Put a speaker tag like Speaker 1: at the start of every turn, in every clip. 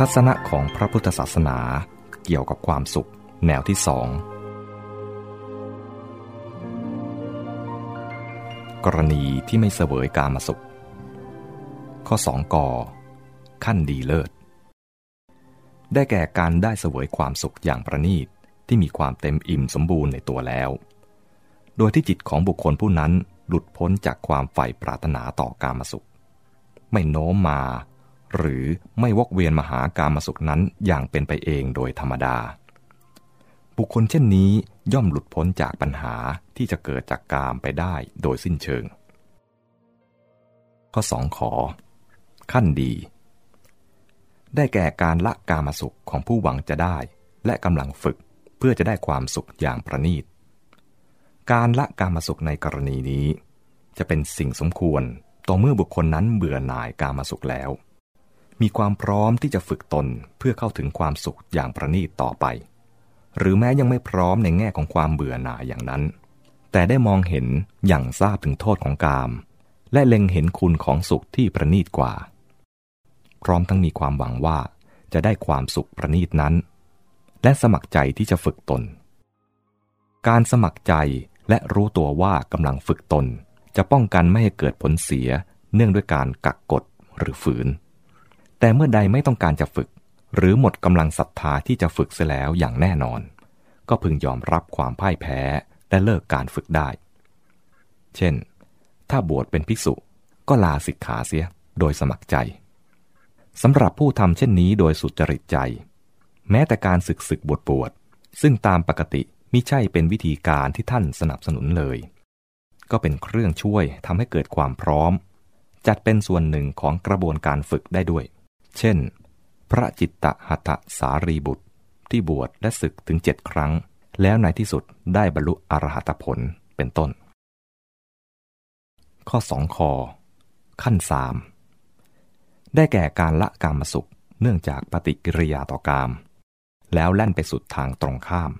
Speaker 1: ทัศนะของพระพุทธศาสนาเกี่ยวกับความสุข แนวที่สองกรณีที่ไม่เสวยกามสุข ข้อ 2กขั้นดีเลิศ ได้แก่การได้เสวยความสุขอย่างประณีตที่มีความเต็มอิ่มสมบูรณ์ในตัวแล้ว โดยที่จิตของบุคคลผู้นั้นหลุดพ้นจากความใฝ่ปรารถนาต่อกามสุข ไม่โน้มมา หรือไม่วกเวียนมาหากามสุขนั้นอย่างเป็นไปเองโดยธรรมดา บุคคลเช่นนี้ย่อมหลุดพ้นจากปัญหาที่จะเกิดจากกามไปได้โดยสิ้นเชิง ข้อสองขอ ขั้นดี ได้แก่การละกามสุขของผู้หวังจะได้ และกำลังฝึกเพื่อจะได้ความสุขอย่างประณีต การละกามสุขในกรณีนี้ จะเป็นสิ่งสมควรต่อเมื่อบุคคลนั้นเบื่อหน่ายกามสุขแล้ว มีความพร้อมที่จะฝึกตนเพื่อเข้าถึงความสุขอย่างประณีตต่อไป หรือแม้ยังไม่พร้อมในแง่ของความเบื่อหน่ายอย่างนั้น แต่ได้มองเห็นอย่างทราบถึงโทษของกาม และเล็งเห็นคุณของสุขที่ประณีตกว่า พร้อมทั้งมีความหวังว่าจะได้ความสุขประณีตนั้น และสมัครใจที่จะฝึกตน การสมัครใจและรู้ตัวว่ากำลังฝึกตน จะป้องกันไม่ให้เกิดผลเสียเนื่องด้วยการกักกดหรือฝืน แต่เมื่อใดไม่ต้องการจะฝึก หรือหมดกำลังศรัทธาที่จะฝึกเสียแล้วอย่างแน่นอน ก็พึงยอมรับความพ่ายแพ้และเลิกการฝึกได้ เช่น ถ้าบวชเป็นภิกษุก็ลาสิกขาเสียโดยสมัครใจสำหรับผู้ทำเช่นนี้โดยสุจริตใจ แม้แต่การศึกศึกบวชบวชซึ่งตามปกติมิใช่เป็นวิธีการที่ท่านสนับสนุนเลย ก็เป็นเครื่องช่วยทำให้เกิดความพร้อม จัดเป็นส่วนหนึ่งของกระบวนการฝึกได้ด้วย เช่น พระจิตตหัตสารีบุตร ที่บวชและศึกถึงเจ็ดครั้ง แล้วในที่สุดได้บรรลุอรหัตผลเป็นต้น ข้อสองคอขั้นสามได้แก่การละกามสุขเนื่องจากปฏิกิริยาต่อกาม แล้วแล่นไปสุดทางตรงข้าม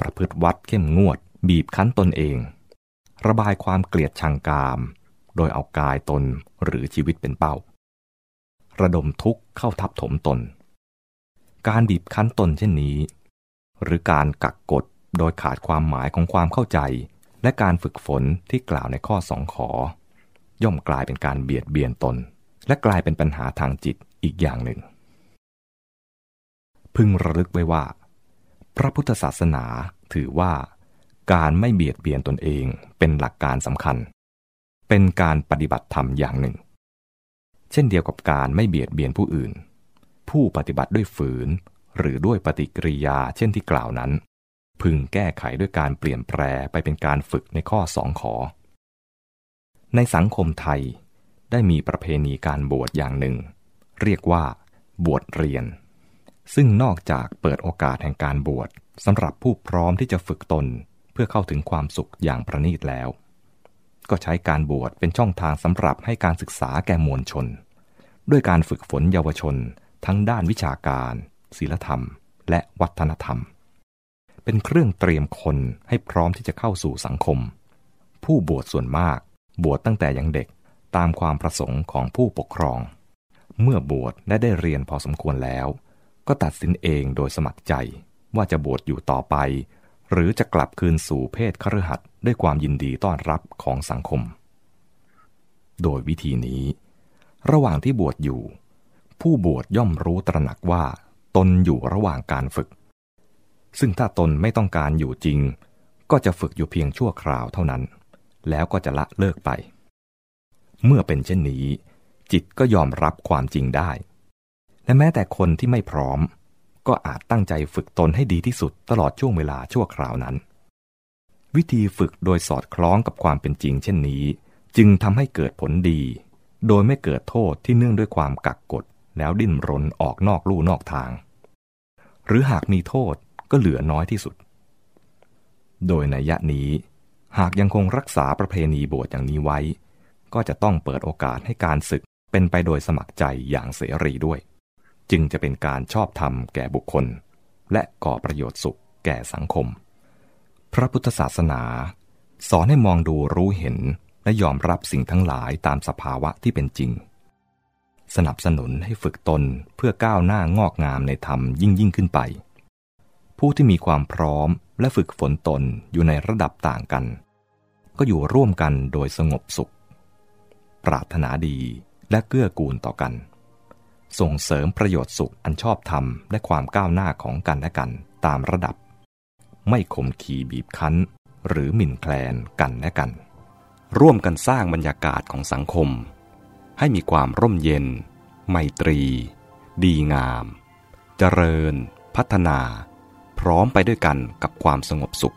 Speaker 1: ประพฤติวัดเข้มงวด บีบคั้นตนเอง ระบายความเกลียดชังกาม โดยเอากายตนหรือชีวิตเป็นเป้า ระดมทุกข์เข้าทับถมตน การบีบคั้นตนเช่นนี้ หรือการกักกดโดยขาดความหมายของความเข้าใจ และการฝึกฝนที่กล่าวในข้อสองขอย่อมกลายเป็นการเบียดเบียนตน และกลายเป็นปัญหาทางจิตอีกอย่างหนึ่ง พึงระลึกไว้ว่า พระพุทธศาสนาถือว่า การไม่เบียดเบียนตนเองเป็นหลักการสำคัญ เป็นการปฏิบัติธรรมอย่างหนึ่ง เช่นเดียวกับการไม่เบียดเบียนผู้อื่น ผู้ปฏิบัติด้วยฝืน หรือด้วยปฏิกิริยาเช่นที่กล่าวนั้น พึงแก้ไขด้วยการเปลี่ยนแปลไปเป็นการฝึกในข้อสองขอ ในสังคมไทยได้มีประเพณีการบวชอย่างหนึ่ง เรียกว่า บวชเรียน ซึ่งนอกจากเปิดโอกาสแห่งการบวชสำหรับผู้พร้อมที่จะฝึกตนเพื่อเข้าถึงความสุขอย่างประณีตแล้ว ก็ใช้การบวชเป็นช่องทางสำหรับให้การศึกษาแก่มวลชน ด้วยการฝึกฝนเยาวชน ทั้งด้านวิชาการ ศีลธรรม และวัฒนธรรม เป็นเครื่องเตรียมคนให้พร้อมที่จะเข้าสู่สังคม ผู้บวชส่วนมากบวชตั้งแต่ยังเด็กตามความประสงค์ของผู้ปกครอง เมื่อบวชและได้เรียนพอสมควรแล้ว ก็ตัดสินเองโดยสมัครใจว่าจะบวชอยู่ต่อไป หรือจะกลับคืนสู่เพศคฤหัส ด้วยความยินดีต้อนรับของสังคม โดยวิธีนี้ ระหว่างที่บวชอยู่ ผู้บวชย่อมรู้ตระหนักว่าตนอยู่ระหว่างการฝึก ซึ่งถ้าตนไม่ต้องการอยู่จริง ก็จะฝึกอยู่เพียงชั่วคราวเท่านั้น แล้วก็จะละเลิกไป เมื่อเป็นเช่นนี้ จิตก็ยอมรับความจริงได้ และแม้แต่คนที่ไม่พร้อม ก็อาจตั้งใจฝึกตนให้ดีที่สุดตลอดช่วงเวลาชั่วคราวนั้น วิธีฝึกโดยสอดคล้องกับความเป็นจริงเช่นนี้ จึงทำให้เกิดผลดี โดยไม่เกิดโทษที่เนื่องด้วยความกักกดแล้วดิ้นรนออกนอกลู่นอกทาง หรือหากมีโทษก็เหลือน้อยที่สุด โดยในยะนี้ หากยังคงรักษาประเพณีบวชอย่างนี้ไว้ ก็จะต้องเปิดโอกาสให้การศึกเป็นไปโดยสมัครใจอย่างเสรีด้วย จึงจะเป็นการชอบธรรมแก่บุคคล และก่อประโยชน์สุขแก่สังคม พระพุทธศาสนา สอนให้มองดูรู้เห็นและยอมรับสิ่งทั้งหลายตามสภาวะที่เป็นจริง สนับสนุนให้ฝึกตนเพื่อก้าวหน้างอกงามในธรรมยิ่งยิ่งขึ้นไป ผู้ที่มีความพร้อมและฝึกฝนตนอยู่ในระดับต่างกัน ก็อยู่ร่วมกันโดยสงบสุข ปรารถนาดีและเกื้อกูลต่อกัน ส่งเสริมประโยชน์สุขอันชอบธรรมและความก้าวหน้าของกันและกันตามระดับ ไม่ข่มขีบีบคั้น หรือหมิ่นแคลนกันและกัน ร่วมกันสร้างบรรยากาศของสังคม ให้มีความร่มเย็น ไมตรี ดีงาม เจริญ พัฒนา พร้อมไปด้วยกันกับความสงบสุข